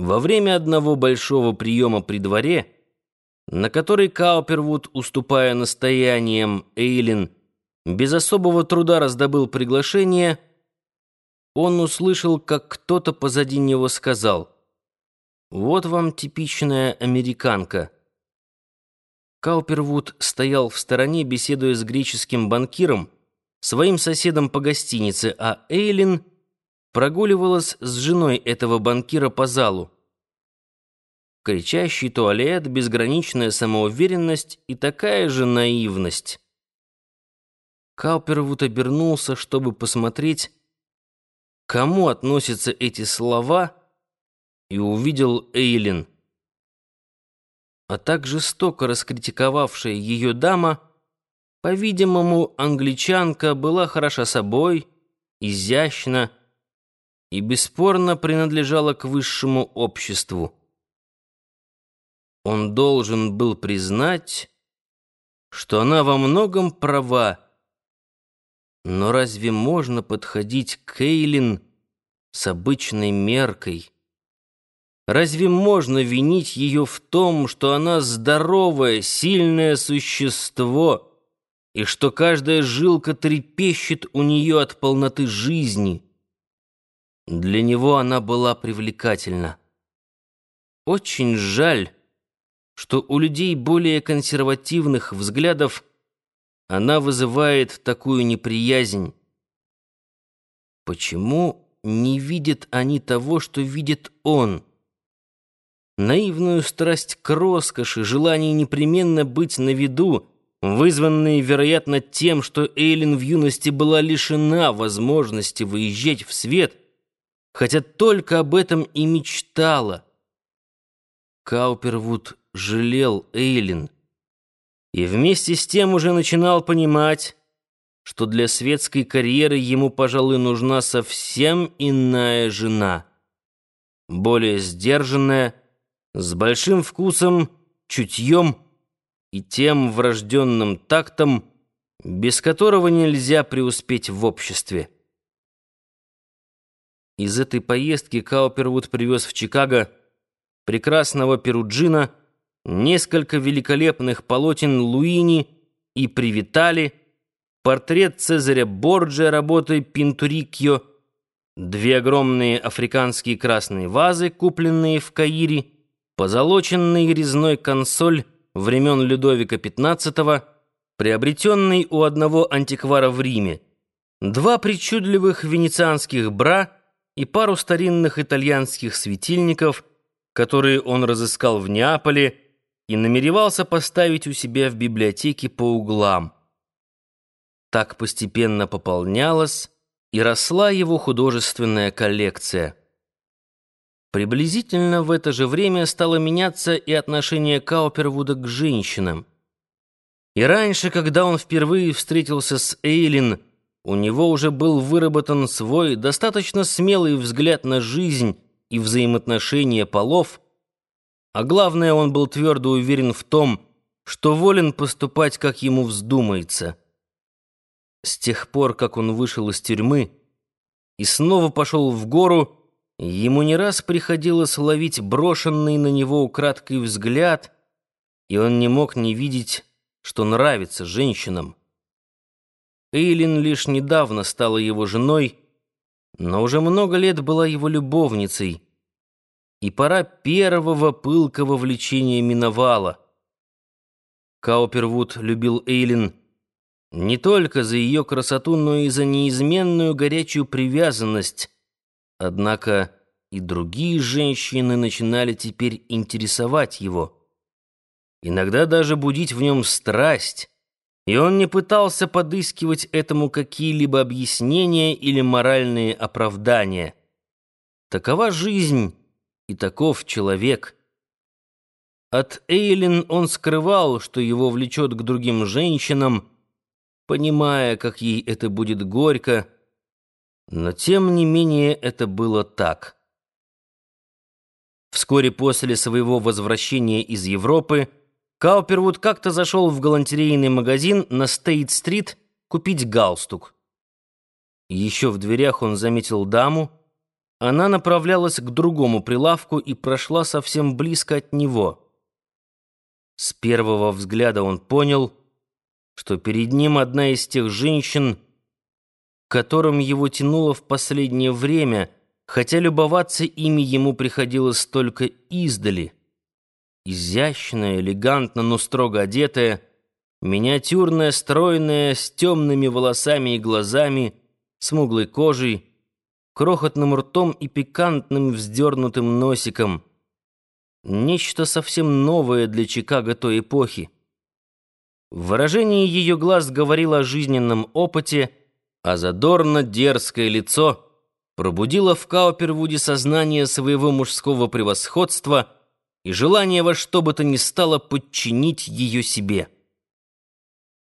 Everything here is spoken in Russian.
Во время одного большого приема при дворе, на который Каупервуд, уступая настояниям Эйлин, без особого труда раздобыл приглашение, он услышал, как кто-то позади него сказал «Вот вам типичная американка». Каупервуд стоял в стороне, беседуя с греческим банкиром, своим соседом по гостинице, а Эйлин прогуливалась с женой этого банкира по залу. Кричащий туалет, безграничная самоуверенность и такая же наивность. Каупервуд обернулся, чтобы посмотреть, кому относятся эти слова, и увидел Эйлин. А так жестоко раскритиковавшая ее дама, по-видимому, англичанка была хороша собой, изящна, и бесспорно принадлежала к высшему обществу. Он должен был признать, что она во многом права. Но разве можно подходить к Эйлин с обычной меркой? Разве можно винить ее в том, что она здоровое, сильное существо, и что каждая жилка трепещет у нее от полноты жизни? Для него она была привлекательна. Очень жаль, что у людей более консервативных взглядов она вызывает такую неприязнь. Почему не видят они того, что видит он? Наивную страсть к роскоши, желание непременно быть на виду, вызванные, вероятно, тем, что Эйлин в юности была лишена возможности выезжать в свет — хотя только об этом и мечтала. Каупервуд жалел Эйлин и вместе с тем уже начинал понимать, что для светской карьеры ему, пожалуй, нужна совсем иная жена, более сдержанная, с большим вкусом, чутьем и тем врожденным тактом, без которого нельзя преуспеть в обществе. Из этой поездки Каупервуд привез в Чикаго прекрасного Перуджина, несколько великолепных полотен Луини и Привитали, портрет Цезаря Борджа работой Пинтурикьо, две огромные африканские красные вазы, купленные в Каире, позолоченный резной консоль времен Людовика XV, приобретенный у одного антиквара в Риме, два причудливых венецианских бра — и пару старинных итальянских светильников, которые он разыскал в Неаполе и намеревался поставить у себя в библиотеке по углам. Так постепенно пополнялась и росла его художественная коллекция. Приблизительно в это же время стало меняться и отношение Каупервуда к женщинам. И раньше, когда он впервые встретился с Эйлин, у него уже был выработан свой достаточно смелый взгляд на жизнь и взаимоотношения полов, а главное, он был твердо уверен в том, что волен поступать, как ему вздумается. С тех пор, как он вышел из тюрьмы и снова пошел в гору, ему не раз приходилось ловить брошенный на него украдкой взгляд, и он не мог не видеть, что нравится женщинам. Эйлин лишь недавно стала его женой, но уже много лет была его любовницей, и пора первого пылкого влечения миновала. Каупервуд любил Эйлин не только за ее красоту, но и за неизменную горячую привязанность. Однако и другие женщины начинали теперь интересовать его. Иногда даже будить в нем страсть, и он не пытался подыскивать этому какие-либо объяснения или моральные оправдания. Такова жизнь и таков человек. От Эйлин он скрывал, что его влечет к другим женщинам, понимая, как ей это будет горько, но тем не менее это было так. Вскоре после своего возвращения из Европы Каупервуд как-то зашел в галантерейный магазин на Стейт-стрит купить галстук. Еще в дверях он заметил даму, она направлялась к другому прилавку и прошла совсем близко от него. С первого взгляда он понял, что перед ним одна из тех женщин, которым его тянуло в последнее время, хотя любоваться ими ему приходилось только издали. Изящная, элегантно, но строго одетая, миниатюрная, стройная, с темными волосами и глазами, смуглой кожей, крохотным ртом и пикантным вздернутым носиком. Нечто совсем новое для Чикаго той эпохи. Выражение ее глаз говорило о жизненном опыте, а задорно-дерзкое лицо пробудило в Каупервуде сознание своего мужского превосходства и желание во что бы то ни стало подчинить ее себе.